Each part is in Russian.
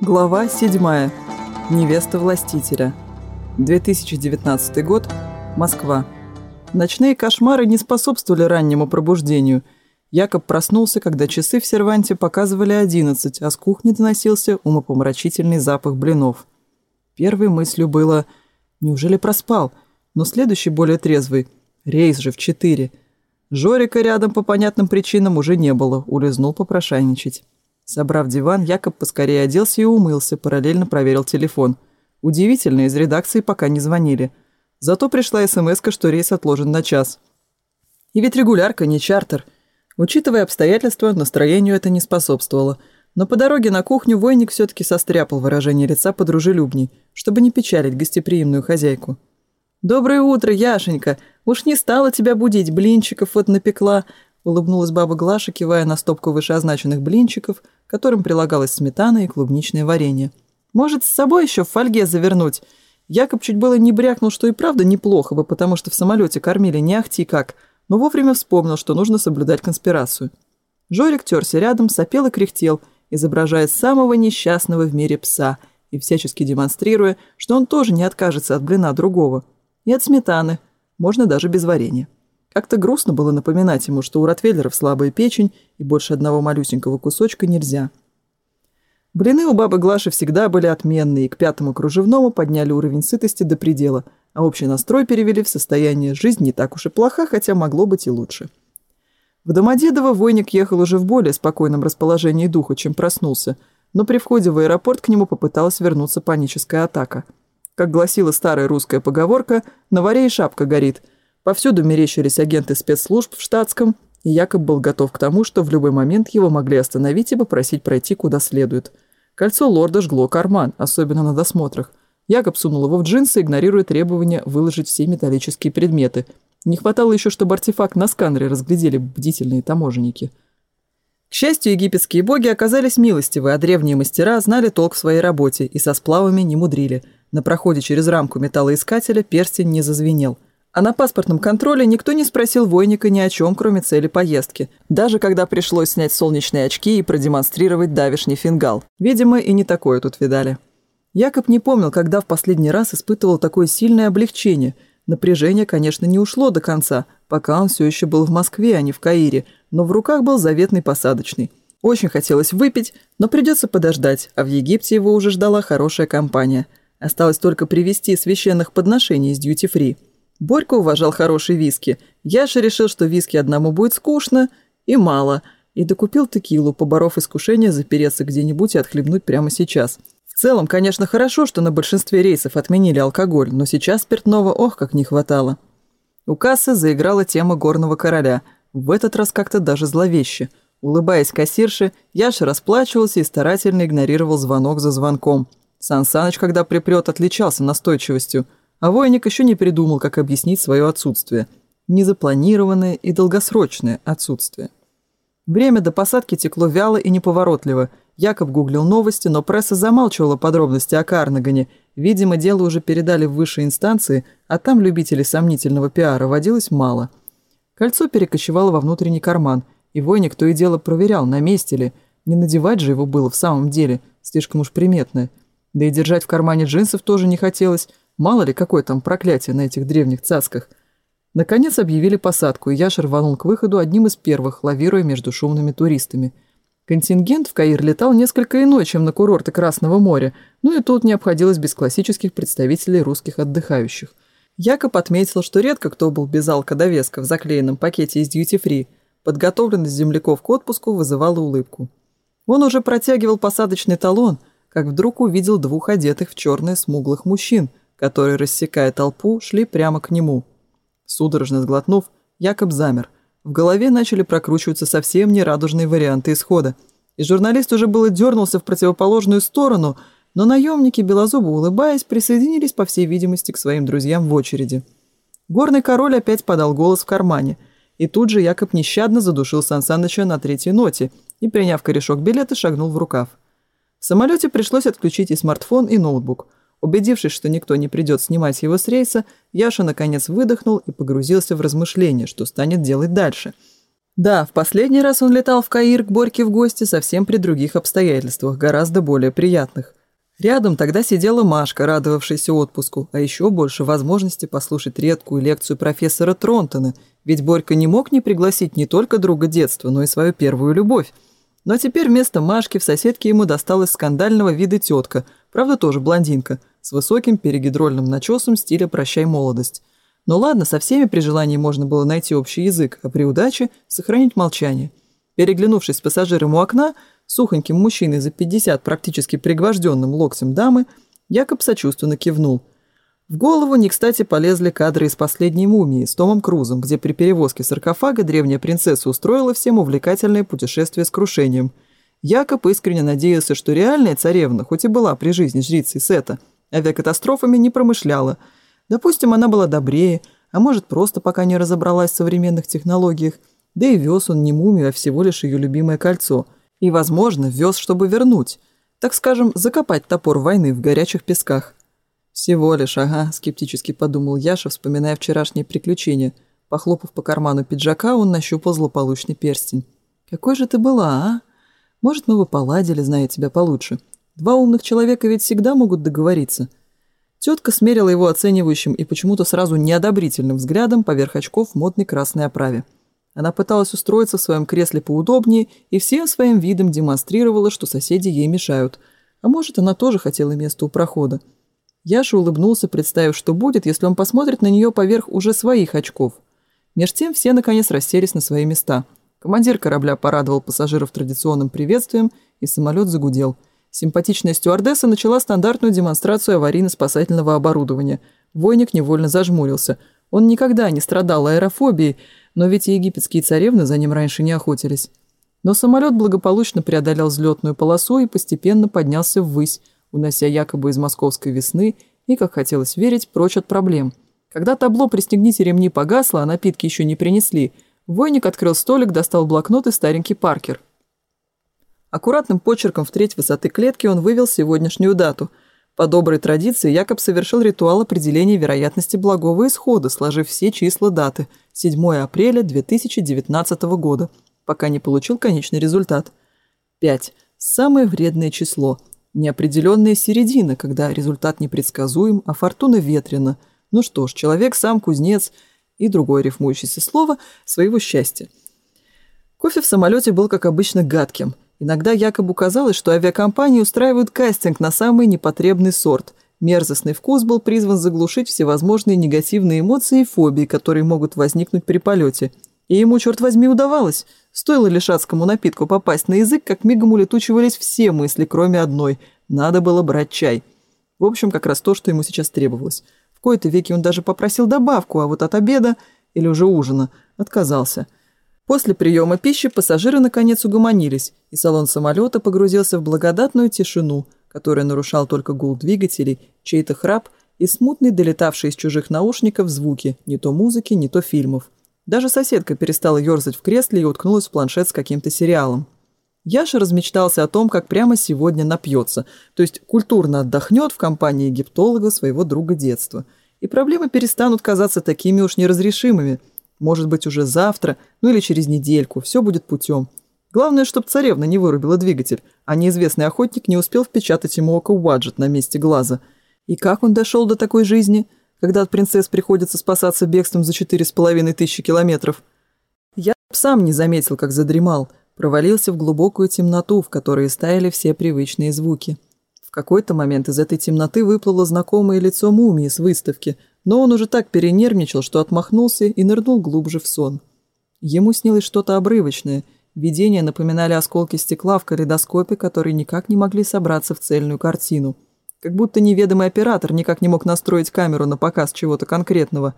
Глава 7. Невеста властителя. 2019 год. Москва. Ночные кошмары не способствовали раннему пробуждению. Якоб проснулся, когда часы в серванте показывали 11, а с кухни доносился умопомрачительный запах блинов. Первой мыслью было «Неужели проспал?» Но следующий, более трезвый «Рейс же в 4». Жорика рядом по понятным причинам уже не было, улизнул попрошайничать. Собрав диван, Якоб поскорее оделся и умылся, параллельно проверил телефон. Удивительно, из редакции пока не звонили. Зато пришла смс что рейс отложен на час. И ведь регулярка, не чартер. Учитывая обстоятельства, настроению это не способствовало. Но по дороге на кухню войник все-таки состряпал выражение лица подружелюбней, чтобы не печалить гостеприимную хозяйку. «Доброе утро, Яшенька! Уж не стала тебя будить, блинчиков вот напекла!» улыбнулась баба Глаша, кивая на стопку вышеозначенных блинчиков, которым прилагалась сметана и клубничное варенье. «Может, с собой еще в фольге завернуть?» Якоб чуть было не брякнул, что и правда неплохо бы, потому что в самолете кормили не ахти как, но вовремя вспомнил, что нужно соблюдать конспирацию. Жорик терся рядом, сопел и кряхтел, изображая самого несчастного в мире пса и всячески демонстрируя, что он тоже не откажется от блина другого. И от сметаны, можно даже без варенья. Как-то грустно было напоминать ему, что у ротвейлеров слабая печень и больше одного малюсенького кусочка нельзя. Блины у бабы Глаши всегда были отменные, и к пятому кружевному подняли уровень сытости до предела, а общий настрой перевели в состояние «жизнь не так уж и плоха, хотя могло быть и лучше». В Домодедово войник ехал уже в более спокойном расположении духа, чем проснулся, но при входе в аэропорт к нему попыталась вернуться паническая атака. Как гласила старая русская поговорка «на варе и шапка горит», Повсюду мерещились агенты спецслужб в штатском, и Якоб был готов к тому, что в любой момент его могли остановить и попросить пройти куда следует. Кольцо лорда жгло карман, особенно на досмотрах. Якоб сунул его в джинсы, игнорируя требование выложить все металлические предметы. Не хватало еще, чтобы артефакт на сканере разглядели бдительные таможенники. К счастью, египетские боги оказались милостивы, а древние мастера знали толк в своей работе и со сплавами не мудрили. На проходе через рамку металлоискателя перстень не зазвенел – а на паспортном контроле никто не спросил Войника ни о чем, кроме цели поездки. Даже когда пришлось снять солнечные очки и продемонстрировать давишний фингал. Видимо, и не такое тут видали. Якоб не помнил, когда в последний раз испытывал такое сильное облегчение. Напряжение, конечно, не ушло до конца, пока он все еще был в Москве, а не в Каире, но в руках был заветный посадочный. Очень хотелось выпить, но придется подождать, а в Египте его уже ждала хорошая компания. Осталось только привезти священных подношений из дьюти-фри. Борька уважал хороший виски. Яша решил, что виски одному будет скучно и мало, и докупил текилу, поборов искушение запереться где-нибудь и отхлебнуть прямо сейчас. В целом, конечно, хорошо, что на большинстве рейсов отменили алкоголь, но сейчас спиртного ох как не хватало. У кассы заиграла тема «Горного короля», в этот раз как-то даже зловеще. Улыбаясь кассирше, Яша расплачивался и старательно игнорировал звонок за звонком. Сан Саныч, когда припрет, отличался настойчивостью – а Войник еще не придумал, как объяснить свое отсутствие. Незапланированное и долгосрочное отсутствие. Время до посадки текло вяло и неповоротливо. Якоб гуглил новости, но пресса замалчивала подробности о Карнагане. Видимо, дело уже передали в высшие инстанции, а там любителей сомнительного пиара водилось мало. Кольцо перекочевало во внутренний карман, и Войник то и дело проверял, на месте ли. Не надевать же его было в самом деле, слишком уж приметное. Да и держать в кармане джинсов тоже не хотелось – Мало ли, какое там проклятие на этих древних цасках. Наконец объявили посадку, и Яша рванул к выходу одним из первых, лавируя между шумными туристами. Контингент в Каир летал несколько иной, чем на курорты Красного моря, ну и тут не обходилось без классических представителей русских отдыхающих. Якоб отметил, что редко кто был без алкодовеска в заклеенном пакете из дьюти-фри. Подготовленность земляков к отпуску вызывала улыбку. Он уже протягивал посадочный талон, как вдруг увидел двух одетых в черные смуглых Которые, рассекая толпу, шли прямо к нему. Судорожно сглотнув, Якоб замер. В голове начали прокручиваться совсем нерадужные варианты исхода. И журналист уже было дернулся в противоположную сторону, но наемники, белозубо улыбаясь, присоединились, по всей видимости, к своим друзьям в очереди. Горный король опять подал голос в кармане. И тут же Якоб нещадно задушил Сансаныча на третьей ноте и, приняв корешок билета, шагнул в рукав. В самолете пришлось отключить и смартфон, и ноутбук. Убедившись, что никто не придет снимать его с рейса, Яша наконец выдохнул и погрузился в размышления, что станет делать дальше. Да, в последний раз он летал в Каир к Борьке в гости совсем при других обстоятельствах, гораздо более приятных. Рядом тогда сидела Машка, радовавшаяся отпуску, а еще больше возможности послушать редкую лекцию профессора Тронтона, ведь Борька не мог не пригласить не только друга детства, но и свою первую любовь. Но теперь вместо Машки в соседке ему досталась скандального вида тетка – Правда, тоже блондинка, с высоким перегидрольным начесом стиля «Прощай, молодость». Но ладно, со всеми при желании можно было найти общий язык, а при удаче – сохранить молчание. Переглянувшись с пассажиром у окна, сухоньким мужчиной за 50, практически пригвожденным локтем дамы, Якоб сочувственно кивнул. В голову не кстати полезли кадры из «Последней мумии» с Томом Крузом, где при перевозке саркофага древняя принцесса устроила всем увлекательное путешествие с крушением – Якоб искренне надеялся, что реальная царевна, хоть и была при жизни жрицей Сета, авиакатастрофами не промышляла. Допустим, она была добрее, а может, просто пока не разобралась в современных технологиях, да и вез он не мумию, а всего лишь ее любимое кольцо. И, возможно, вез, чтобы вернуть. Так скажем, закопать топор войны в горячих песках. «Всего лишь, ага», — скептически подумал Яша, вспоминая вчерашние приключения. Похлопав по карману пиджака, он нащупал злополучный перстень. «Какой же ты была, а?» Может, мы бы поладили, знаете себя, получше. Два умных человека ведь всегда могут договориться. Тетка смерила его оценивающим и почему-то сразу неодобрительным взглядом поверх очков в модной красной оправе. Она пыталась устроиться в своем кресле поудобнее и всем своим видом демонстрировала, что соседи ей мешают. А может, она тоже хотела место у прохода. Яша улыбнулся, представив, что будет, если он посмотрит на нее поверх уже своих очков. Меж тем все, наконец, расселись на свои места – Командир корабля порадовал пассажиров традиционным приветствием, и самолет загудел. Симпатичная стюардесса начала стандартную демонстрацию аварийно-спасательного оборудования. Войник невольно зажмурился. Он никогда не страдал аэрофобией, но ведь и египетские царевны за ним раньше не охотились. Но самолет благополучно преодолел взлетную полосу и постепенно поднялся ввысь, унося якобы из московской весны и, как хотелось верить, прочь от проблем. Когда табло «Пристегните ремни» погасло, а напитки еще не принесли – Войник открыл столик, достал блокнот и старенький паркер. Аккуратным почерком в треть высоты клетки он вывел сегодняшнюю дату. По доброй традиции Якоб совершил ритуал определения вероятности благого исхода, сложив все числа даты – 7 апреля 2019 года, пока не получил конечный результат. 5. Самое вредное число. Неопределенная середина, когда результат непредсказуем, а фортуна ветрена. Ну что ж, человек сам кузнец – и другое рифмующееся слово своего счастья. Кофе в самолете был, как обычно, гадким. Иногда якобы казалось, что авиакомпании устраивают кастинг на самый непотребный сорт. Мерзостный вкус был призван заглушить всевозможные негативные эмоции и фобии, которые могут возникнуть при полете. И ему, черт возьми, удавалось. Стоило лишатскому напитку попасть на язык, как мигом улетучивались все мысли, кроме одной. Надо было брать чай. В общем, как раз то, что ему сейчас требовалось кои-то веки он даже попросил добавку, а вот от обеда или уже ужина отказался. После приема пищи пассажиры наконец угомонились, и салон самолета погрузился в благодатную тишину, которая нарушал только гул двигателей, чей-то храп и смутный, долетавший из чужих наушников звуки, не то музыки, не то фильмов. Даже соседка перестала ерзать в кресле и уткнулась в планшет с каким-то сериалом. Яша размечтался о том, как прямо сегодня напьется, то есть культурно отдохнет в компании египтолога своего друга детства. И проблемы перестанут казаться такими уж неразрешимыми. Может быть, уже завтра, ну или через недельку, все будет путем. Главное, чтобы царевна не вырубила двигатель, а неизвестный охотник не успел впечатать ему око ваджет на месте глаза. И как он дошел до такой жизни, когда от принцесс приходится спасаться бегством за четыре с половиной тысячи километров? Я сам не заметил, как задремал – провалился в глубокую темноту, в которой стояли все привычные звуки. В какой-то момент из этой темноты выплыло знакомое лицо мумии с выставки, но он уже так перенервничал, что отмахнулся и нырнул глубже в сон. Ему снилось что-то обрывочное. Видения напоминали осколки стекла в калейдоскопе, которые никак не могли собраться в цельную картину. Как будто неведомый оператор никак не мог настроить камеру на показ чего-то конкретного.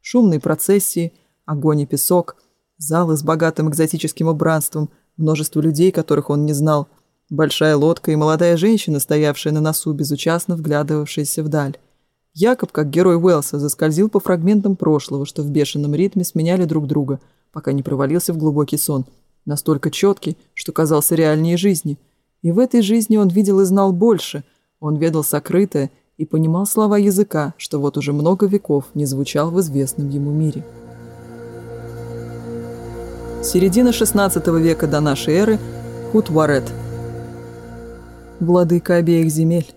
Шумные процессии, огонь и песок – залы с богатым экзотическим убранством, множество людей, которых он не знал, большая лодка и молодая женщина, стоявшая на носу, безучастно вглядывавшаяся вдаль. Якоб, как герой Уэлса, заскользил по фрагментам прошлого, что в бешеном ритме сменяли друг друга, пока не провалился в глубокий сон, настолько четкий, что казался реальнее жизни. И в этой жизни он видел и знал больше, он ведал сокрытое и понимал слова языка, что вот уже много веков не звучал в известном ему мире. Середина XVI века до нашей эры – Хутварет. Владыка обеих земель.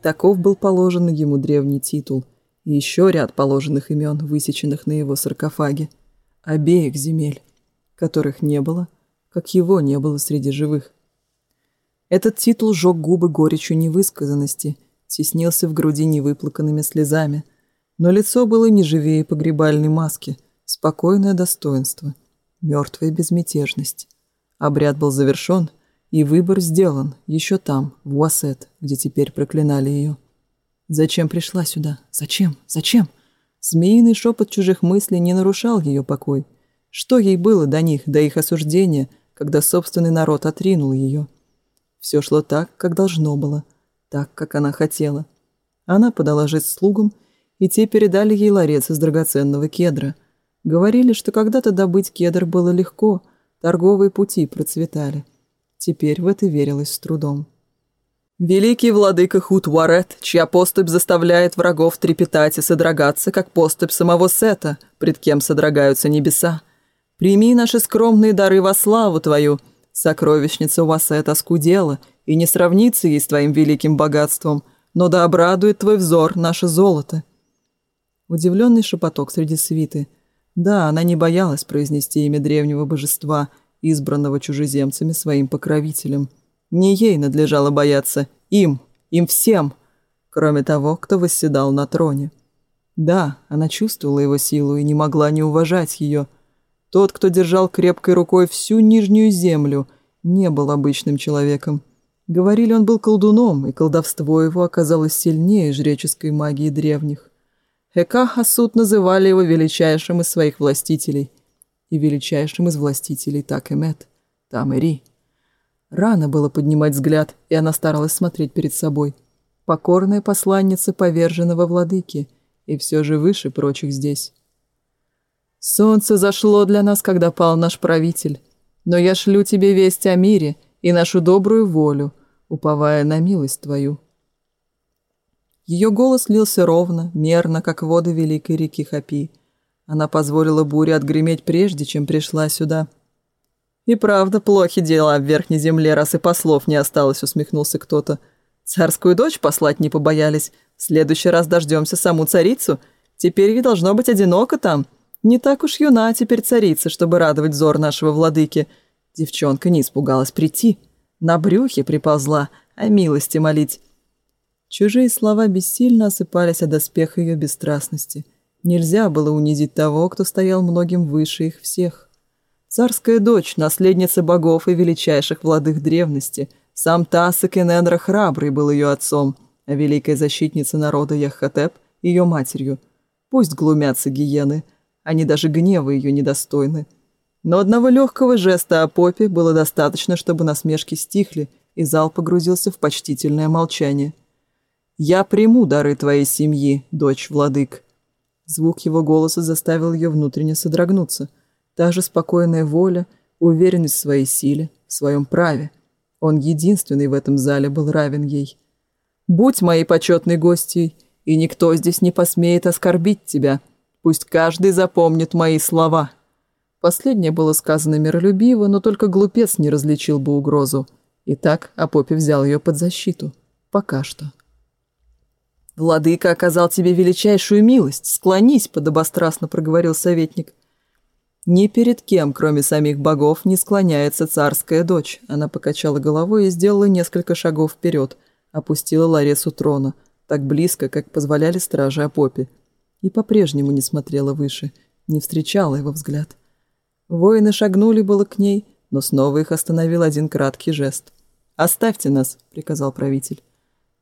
Таков был положен ему древний титул. И еще ряд положенных имен, высеченных на его саркофаге. Обеих земель, которых не было, как его не было среди живых. Этот титул жег губы горечью невысказанности, теснился в груди невыплаканными слезами. Но лицо было не живее погребальной маски, спокойное достоинство – мертвой безмятежность. Обряд был завершен, и выбор сделан еще там, в Уасет, где теперь проклинали ее. Зачем пришла сюда? Зачем? Зачем? Змеиный шепот чужих мыслей не нарушал ее покой. Что ей было до них, до их осуждения, когда собственный народ отринул ее? Все шло так, как должно было, так, как она хотела. Она подала жест слугам, и те передали ей ларец из драгоценного кедра – Говорили, что когда-то добыть кедр было легко, торговые пути процветали. Теперь в это верилось с трудом. Великий владыка Хутварет, чья поступь заставляет врагов трепетать и содрогаться, как поступь самого Сета, пред кем содрогаются небеса. Прими наши скромные дары во славу твою. Сокровищница у вас это скудела, и не сравнится ей с твоим великим богатством, но да обрадует твой взор наше золото. Удивленный шепоток среди свиты – да, она не боялась произнести имя древнего божества, избранного чужеземцами своим покровителем. Не ей надлежало бояться, им, им всем, кроме того, кто восседал на троне. Да, она чувствовала его силу и не могла не уважать ее. Тот, кто держал крепкой рукой всю Нижнюю Землю, не был обычным человеком. Говорили, он был колдуном, и колдовство его оказалось сильнее жреческой магии древних. Хека Хасуд называли его величайшим из своих властителей. И величайшим из властителей так и Мэтт, там и Ри. Рано было поднимать взгляд, и она старалась смотреть перед собой. Покорная посланница поверженного владыки, и все же выше прочих здесь. «Солнце зашло для нас, когда пал наш правитель. Но я шлю тебе весть о мире и нашу добрую волю, уповая на милость твою», ее голос лился ровно, мерно, как воды великой реки Хапи. Она позволила буре отгреметь прежде, чем пришла сюда. «И правда, плохи дела в верхней земле, раз и послов не осталось», — усмехнулся кто-то. «Царскую дочь послать не побоялись. В следующий раз дождемся саму царицу. Теперь ей должно быть одиноко там. Не так уж юна теперь царица, чтобы радовать взор нашего владыки». Девчонка не испугалась прийти. На брюхе приползла, а милости молить. Чужие слова бессильно осыпались от доспеха ее бесстрастности. Нельзя было унизить того, кто стоял многим выше их всех. Царская дочь, наследница богов и величайших владых древности, сам Тасак Эненра Храбрый был ее отцом, а великая защитница народа Яхотеп – ее матерью. Пусть глумятся гиены, они даже гнева ее недостойны. Но одного легкого жеста о попе было достаточно, чтобы насмешки стихли, и зал погрузился в почтительное молчание – я приму дары твоей семьи, дочь владык». Звук его голоса заставил ее внутренне содрогнуться. Та же спокойная воля, уверенность в своей силе, в своем праве. Он единственный в этом зале был равен ей. «Будь моей почетной гостьей, и никто здесь не посмеет оскорбить тебя. Пусть каждый запомнит мои слова». Последнее было сказано миролюбиво, но только глупец не различил бы угрозу. И так Апопи взял ее под защиту. Пока что. Владыка оказал тебе величайшую милость. Склонись, подобострастно проговорил советник. Ни перед кем, кроме самих богов, не склоняется царская дочь. Она покачала головой и сделала несколько шагов вперед. Опустила Ларесу трона, так близко, как позволяли стражи Апопи. И по-прежнему не смотрела выше, не встречала его взгляд. Воины шагнули было к ней, но снова их остановил один краткий жест. «Оставьте нас», — приказал правитель.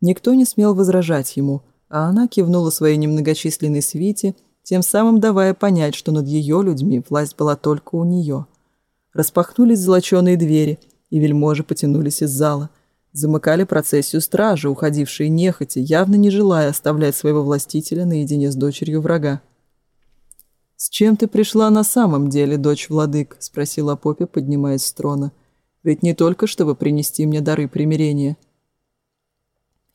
Никто не смел возражать ему, а она кивнула своей немногочисленной свите, тем самым давая понять, что над ее людьми власть была только у нее. Распахнулись золоченые двери, и вельможи потянулись из зала. Замыкали процессию стражи, уходившие нехотя, явно не желая оставлять своего властителя наедине с дочерью врага. «С чем ты пришла на самом деле, дочь владык?» – спросила Попе, поднимаясь с трона. «Ведь не только, чтобы принести мне дары примирения».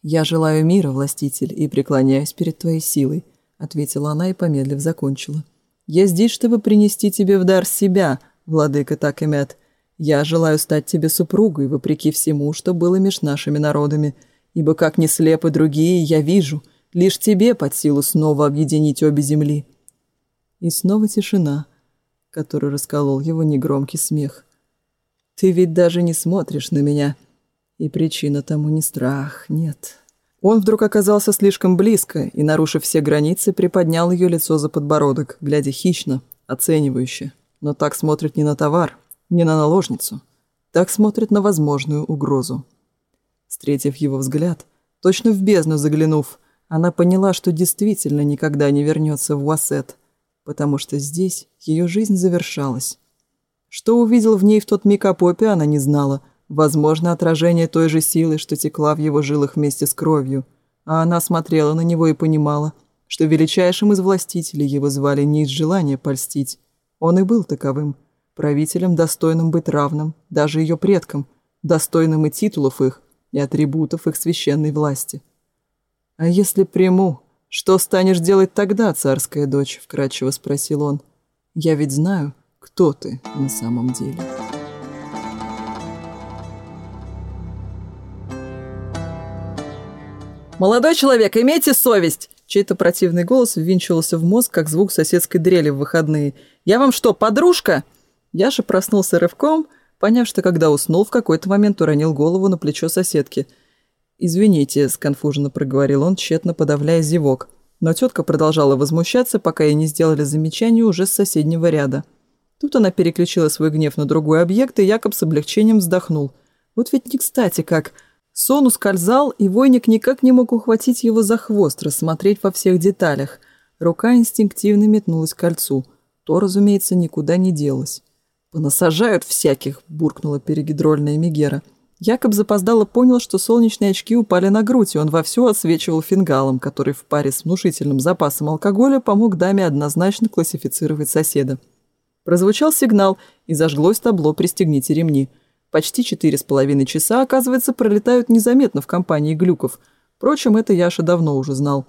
«Я желаю мира, властитель, и преклоняюсь перед твоей силой», — ответила она и, помедлив, закончила. «Я здесь, чтобы принести тебе в дар себя, владыка Такэмят. Я желаю стать тебе супругой, вопреки всему, что было меж нашими народами. Ибо, как не слепы другие, я вижу, лишь тебе под силу снова объединить обе земли». И снова тишина, которую расколол его негромкий смех. «Ты ведь даже не смотришь на меня», — и причина тому не страх, нет. Он вдруг оказался слишком близко и, нарушив все границы, приподнял ее лицо за подбородок, глядя хищно, оценивающе. Но так смотрит не на товар, не на наложницу. Так смотрит на возможную угрозу. Встретив его взгляд, точно в бездну заглянув, она поняла, что действительно никогда не вернется в Уассет, потому что здесь ее жизнь завершалась. Что увидел в ней в тот миг о она не знала – Возможно, отражение той же силы, что текла в его жилах вместе с кровью. А она смотрела на него и понимала, что величайшим из властителей его звали не из желания польстить. Он и был таковым. Правителем, достойным быть равным, даже ее предкам, достойным и титулов их, и атрибутов их священной власти. «А если приму, что станешь делать тогда, царская дочь?» – вкратчиво спросил он. «Я ведь знаю, кто ты на самом деле». «Молодой человек, имейте совесть!» Чей-то противный голос ввинчивался в мозг, как звук соседской дрели в выходные. «Я вам что, подружка?» Яша проснулся рывком, поняв, что когда уснул, в какой-то момент уронил голову на плечо соседки. «Извините», — сконфуженно проговорил он, тщетно подавляя зевок. Но тетка продолжала возмущаться, пока ей не сделали замечание уже с соседнего ряда. Тут она переключила свой гнев на другой объект, и якобы с облегчением вздохнул. «Вот ведь не кстати как!» Сонус кользал, и войник никак не мог ухватить его за хвост, рассмотреть во всех деталях. Рука инстинктивно метнулась к кольцу. То, разумеется, никуда не делось. «Понасажают всяких!» – буркнула перегидрольная Мегера. Якоб запоздало понял, что солнечные очки упали на грудь, и он вовсю отсвечивал фингалом, который в паре с внушительным запасом алкоголя помог даме однозначно классифицировать соседа. Прозвучал сигнал, и зажглось табло «Пристегните ремни». Почти четыре с половиной часа, оказывается, пролетают незаметно в компании глюков. Впрочем, это Яша давно уже знал.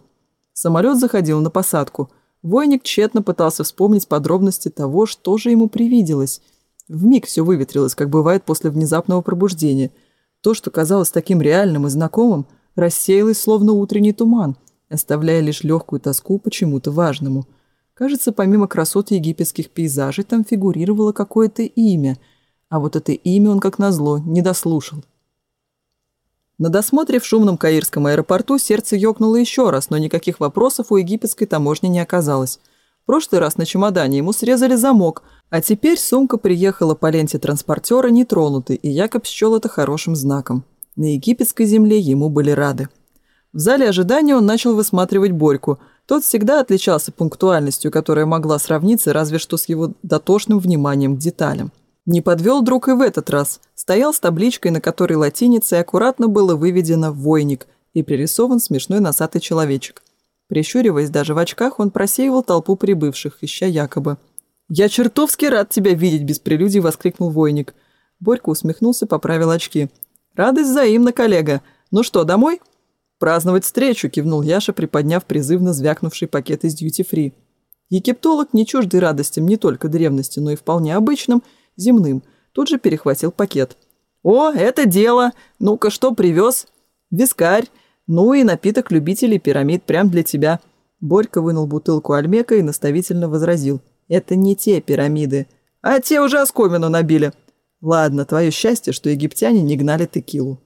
Самолет заходил на посадку. Войник тщетно пытался вспомнить подробности того, что же ему привиделось. Вмиг все выветрилось, как бывает после внезапного пробуждения. То, что казалось таким реальным и знакомым, рассеялось словно утренний туман, оставляя лишь легкую тоску по чему-то важному. Кажется, помимо красоты египетских пейзажей там фигурировало какое-то имя – а вот это имя он, как назло, не дослушал. На досмотре в шумном Каирском аэропорту сердце ёкнуло еще раз, но никаких вопросов у египетской таможни не оказалось. В прошлый раз на чемодане ему срезали замок, а теперь сумка приехала по ленте транспортера нетронутой, и якобы счел это хорошим знаком. На египетской земле ему были рады. В зале ожидания он начал высматривать Борьку. Тот всегда отличался пунктуальностью, которая могла сравниться разве что с его дотошным вниманием к деталям. Не подвел друг и в этот раз. Стоял с табличкой, на которой латиницей аккуратно было выведено «Войник» и пририсован смешной носатый человечек. Прищуриваясь даже в очках, он просеивал толпу прибывших, ища якобы. «Я чертовски рад тебя видеть!» – без прелюдий воскликнул «Войник». Борька усмехнулся, поправил очки. «Радость взаимна, коллега! Ну что, домой?» «Праздновать встречу!» – кивнул Яша, приподняв призывно звякнувший пакет из дьюти-фри. Египтолог, не чуждый радостям не только древности, но и вполне обычным – земным. Тут же перехватил пакет. «О, это дело! Ну-ка, что привез?» «Вискарь. Ну и напиток любителей пирамид прям для тебя». Борька вынул бутылку Альмека и наставительно возразил. «Это не те пирамиды, а те уже оскомину набили». «Ладно, твое счастье, что египтяне не гнали текилу».